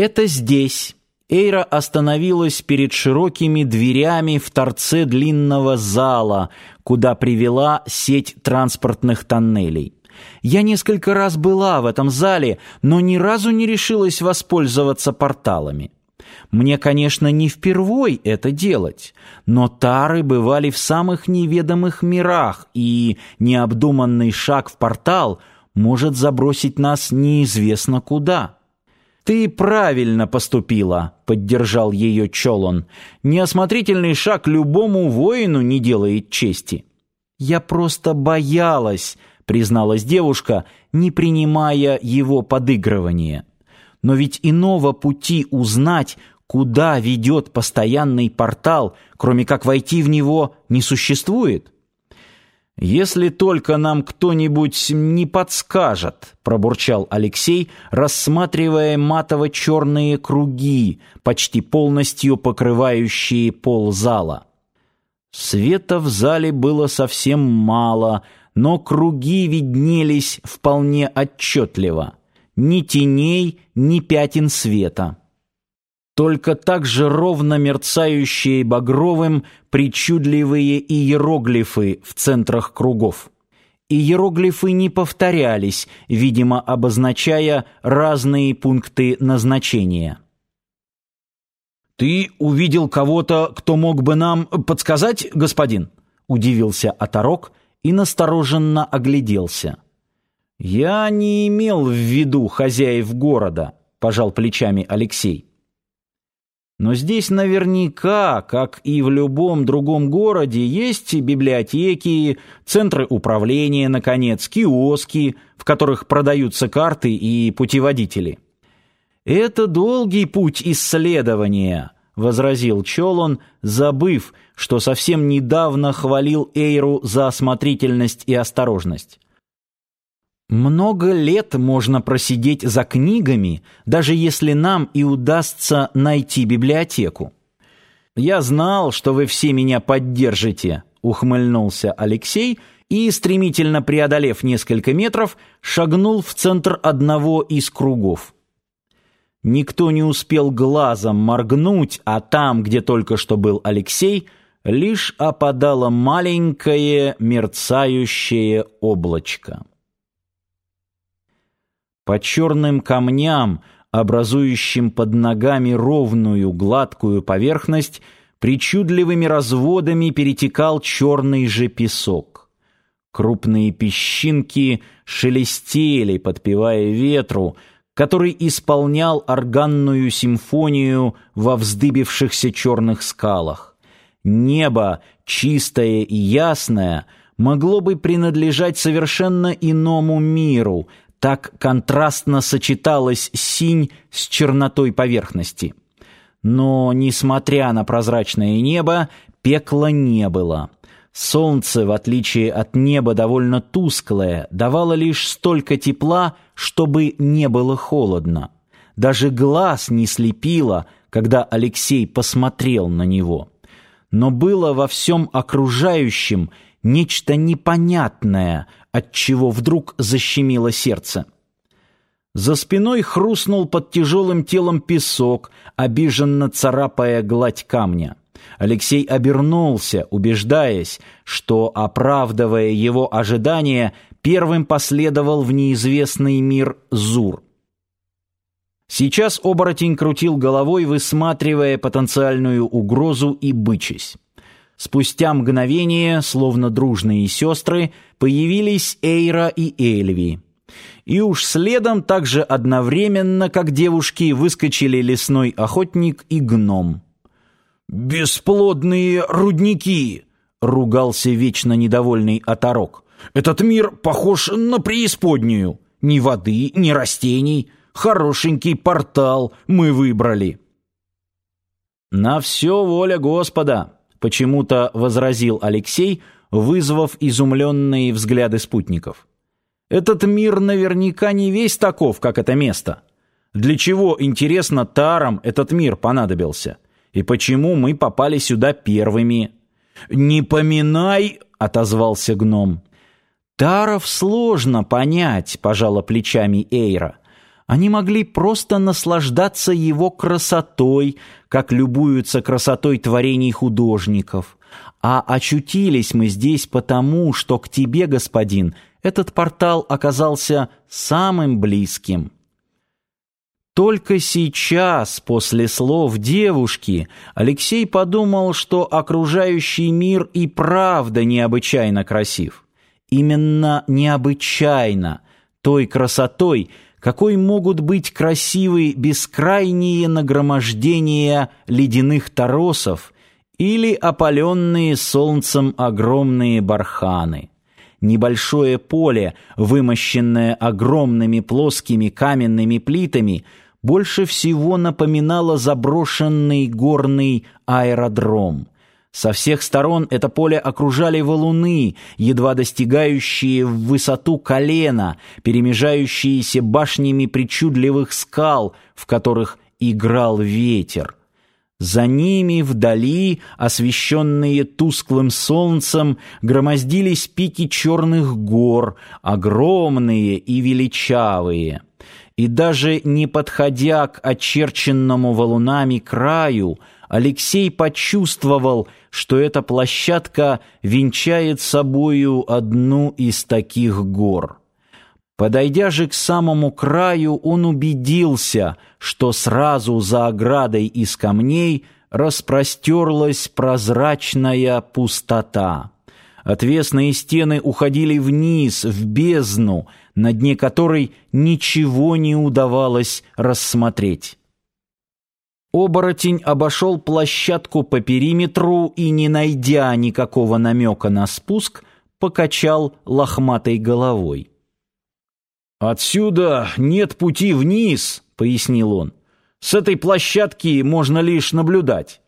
Это здесь. Эйра остановилась перед широкими дверями в торце длинного зала, куда привела сеть транспортных тоннелей. Я несколько раз была в этом зале, но ни разу не решилась воспользоваться порталами. Мне, конечно, не впервой это делать, но тары бывали в самых неведомых мирах, и необдуманный шаг в портал может забросить нас неизвестно куда. «Ты правильно поступила», — поддержал ее Чолон. «Неосмотрительный шаг любому воину не делает чести». «Я просто боялась», — призналась девушка, не принимая его подыгрывания. «Но ведь иного пути узнать, куда ведет постоянный портал, кроме как войти в него, не существует». «Если только нам кто-нибудь не подскажет», — пробурчал Алексей, рассматривая матово-черные круги, почти полностью покрывающие пол зала. Света в зале было совсем мало, но круги виднелись вполне отчетливо. Ни теней, ни пятен света только так же ровно мерцающие багровым причудливые иероглифы в центрах кругов. Иероглифы не повторялись, видимо, обозначая разные пункты назначения. «Ты увидел кого-то, кто мог бы нам подсказать, господин?» — удивился Оторок и настороженно огляделся. «Я не имел в виду хозяев города», — пожал плечами Алексей. Но здесь наверняка, как и в любом другом городе, есть библиотеки, центры управления, наконец, киоски, в которых продаются карты и путеводители. «Это долгий путь исследования», — возразил Чолон, забыв, что совсем недавно хвалил Эйру за осмотрительность и осторожность. Много лет можно просидеть за книгами, даже если нам и удастся найти библиотеку. Я знал, что вы все меня поддержите, ухмыльнулся Алексей и, стремительно преодолев несколько метров, шагнул в центр одного из кругов. Никто не успел глазом моргнуть, а там, где только что был Алексей, лишь опадало маленькое мерцающее облачко. По черным камням, образующим под ногами ровную гладкую поверхность, причудливыми разводами перетекал черный же песок. Крупные песчинки шелестели, подпевая ветру, который исполнял органную симфонию во вздыбившихся черных скалах. Небо, чистое и ясное, могло бы принадлежать совершенно иному миру, так контрастно сочеталась синь с чернотой поверхности. Но, несмотря на прозрачное небо, пекла не было. Солнце, в отличие от неба довольно тусклое, давало лишь столько тепла, чтобы не было холодно. Даже глаз не слепило, когда Алексей посмотрел на него. Но было во всем окружающем нечто непонятное, от чего вдруг защемило сердце. За спиной хрустнул под тяжелым телом песок, обиженно царапая гладь камня. Алексей обернулся, убеждаясь, что, оправдывая его ожидания, первым последовал в неизвестный мир Зур. Сейчас оборотень крутил головой, высматривая потенциальную угрозу и бычась. Спустя мгновение, словно дружные сестры, появились Эйра и Эльви. И уж следом также одновременно, как девушки, выскочили лесной охотник и гном. «Бесплодные рудники!» — ругался вечно недовольный оторок. «Этот мир похож на преисподнюю. Ни воды, ни растений. Хорошенький портал мы выбрали». «На все воля Господа!» Почему-то возразил Алексей, вызвав изумленные взгляды спутников. Этот мир наверняка не весь таков, как это место. Для чего, интересно, тарам этот мир понадобился? И почему мы попали сюда первыми? Не поминай, отозвался гном. Таров сложно понять, пожала плечами Эйра. Они могли просто наслаждаться его красотой, как любуются красотой творений художников. А очутились мы здесь потому, что к тебе, господин, этот портал оказался самым близким. Только сейчас, после слов девушки, Алексей подумал, что окружающий мир и правда необычайно красив. Именно необычайно, той красотой, какой могут быть красивы бескрайние нагромождения ледяных торосов или опаленные солнцем огромные барханы. Небольшое поле, вымощенное огромными плоскими каменными плитами, больше всего напоминало заброшенный горный аэродром. Со всех сторон это поле окружали валуны, едва достигающие в высоту колена, перемежающиеся башнями причудливых скал, в которых играл ветер. За ними вдали, освещенные тусклым солнцем, громоздились пики черных гор, огромные и величавые. И даже не подходя к очерченному валунами краю, Алексей почувствовал, что эта площадка венчает собою одну из таких гор. Подойдя же к самому краю, он убедился, что сразу за оградой из камней распростерлась прозрачная пустота. Отвесные стены уходили вниз, в бездну, на дне которой ничего не удавалось рассмотреть. Оборотень обошел площадку по периметру и, не найдя никакого намека на спуск, покачал лохматой головой. «Отсюда нет пути вниз», — пояснил он. «С этой площадки можно лишь наблюдать».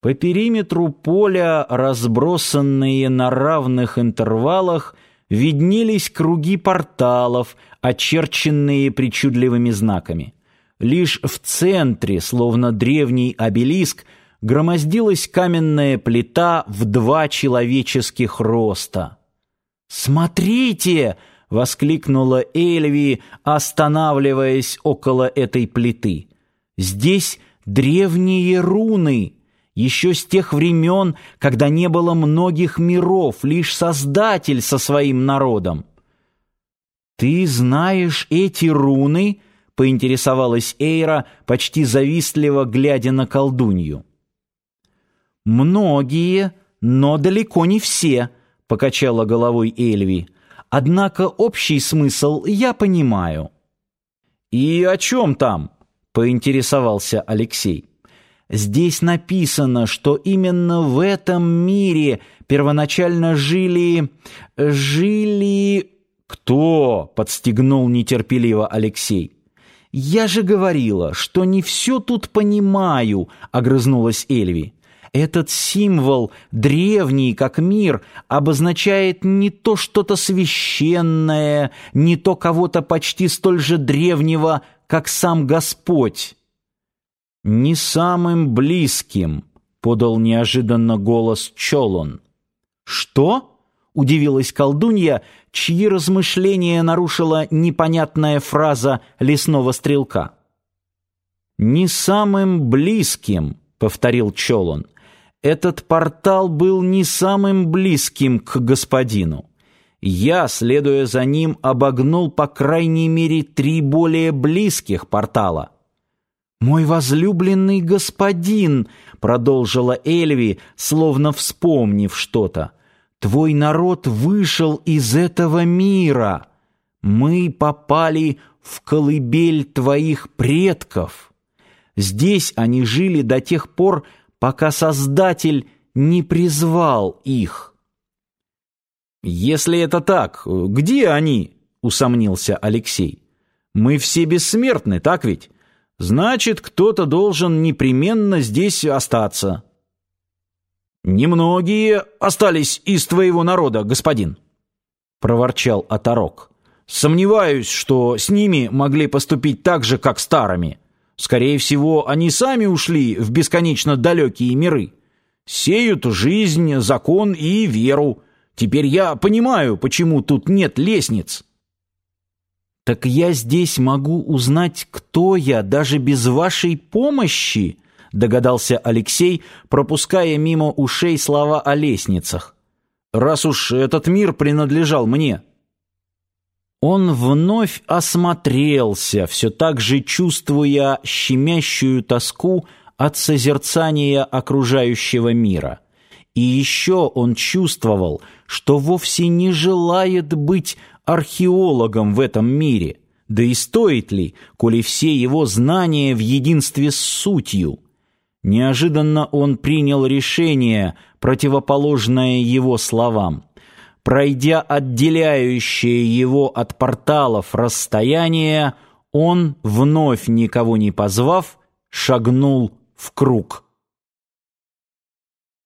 По периметру поля, разбросанные на равных интервалах, виднелись круги порталов, очерченные причудливыми знаками. Лишь в центре, словно древний обелиск, громоздилась каменная плита в два человеческих роста. «Смотрите!» — воскликнула Эльви, останавливаясь около этой плиты. «Здесь древние руны, еще с тех времен, когда не было многих миров, лишь Создатель со своим народом». «Ты знаешь эти руны?» — поинтересовалась Эйра, почти завистливо глядя на колдунью. «Многие, но далеко не все», — покачала головой Эльви. Однако общий смысл я понимаю. «И о чем там?» — поинтересовался Алексей. «Здесь написано, что именно в этом мире первоначально жили... жили...» «Кто?» — подстегнул нетерпеливо Алексей. «Я же говорила, что не все тут понимаю», — огрызнулась Эльви. Этот символ, древний как мир, обозначает не то что-то священное, не то кого-то почти столь же древнего, как сам Господь. «Не самым близким», — подал неожиданно голос Чолон. «Что?» — удивилась колдунья, чьи размышления нарушила непонятная фраза лесного стрелка. «Не самым близким», — повторил Чолон этот портал был не самым близким к господину. Я, следуя за ним, обогнул по крайней мере три более близких портала. «Мой возлюбленный господин», — продолжила Эльви, словно вспомнив что-то, — «твой народ вышел из этого мира. Мы попали в колыбель твоих предков. Здесь они жили до тех пор, пока Создатель не призвал их. «Если это так, где они?» — усомнился Алексей. «Мы все бессмертны, так ведь? Значит, кто-то должен непременно здесь остаться». «Немногие остались из твоего народа, господин», — проворчал Оторок. «Сомневаюсь, что с ними могли поступить так же, как старыми». Скорее всего, они сами ушли в бесконечно далекие миры. Сеют жизнь, закон и веру. Теперь я понимаю, почему тут нет лестниц. «Так я здесь могу узнать, кто я, даже без вашей помощи?» Догадался Алексей, пропуская мимо ушей слова о лестницах. «Раз уж этот мир принадлежал мне». Он вновь осмотрелся, все так же чувствуя щемящую тоску от созерцания окружающего мира. И еще он чувствовал, что вовсе не желает быть археологом в этом мире. Да и стоит ли, коли все его знания в единстве с сутью? Неожиданно он принял решение, противоположное его словам. Пройдя отделяющее его от порталов расстояние, он, вновь никого не позвав, шагнул в круг.